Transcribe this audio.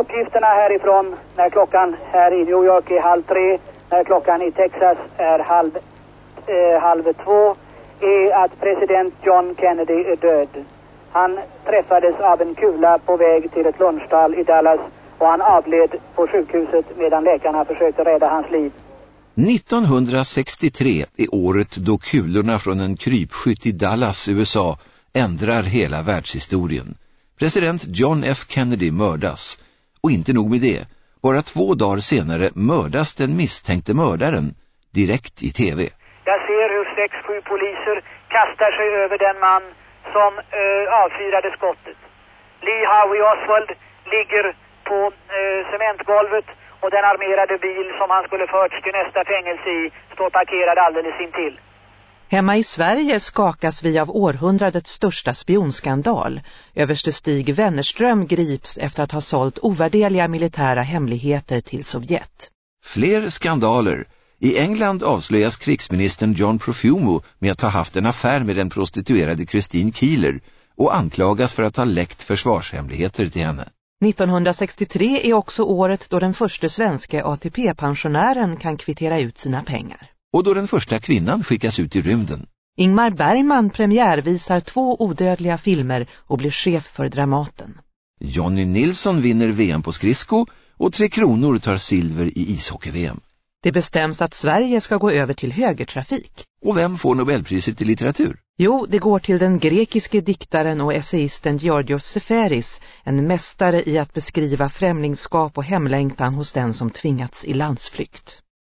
Uppgifterna härifrån när klockan här i New York är halv tre, när klockan i Texas är halv, eh, halv två, är att president John Kennedy är död. Han träffades av en kula på väg till ett lunchtal i Dallas och han avled på sjukhuset medan läkarna försökte rädda hans liv. 1963 är året då kulorna från en krypskytt i Dallas, USA ändrar hela världshistorien. President John F. Kennedy mördas. Och inte nog med det. Bara två dagar senare mördas den misstänkte mördaren direkt i tv. Jag ser hur sex, sju poliser kastar sig över den man som eh, avfyrade skottet. Lee Harvey Oswald ligger på eh, cementgolvet och den armerade bil som han skulle förts till nästa fängelse i står parkerad alldeles intill. Hemma i Sverige skakas vi av århundradets största spionskandal. Överste Stig Wennerström grips efter att ha sålt ovärderliga militära hemligheter till Sovjet. Fler skandaler. I England avslöjas krigsministern John Profumo med att ha haft en affär med den prostituerade Christine Keeler och anklagas för att ha läckt försvarshemligheter till henne. 1963 är också året då den första svenska ATP-pensionären kan kvittera ut sina pengar. Och då den första kvinnan skickas ut i rymden. Ingmar Bergman premiärvisar två odödliga filmer och blir chef för Dramaten. Johnny Nilsson vinner VM på skridsko och Tre Kronor tar silver i ishockey-VM. Det bestäms att Sverige ska gå över till högertrafik. Och vem får Nobelpriset i litteratur? Jo, det går till den grekiske diktaren och essayisten Georgios Seferis, en mästare i att beskriva främlingskap och hemlängtan hos den som tvingats i landsflykt.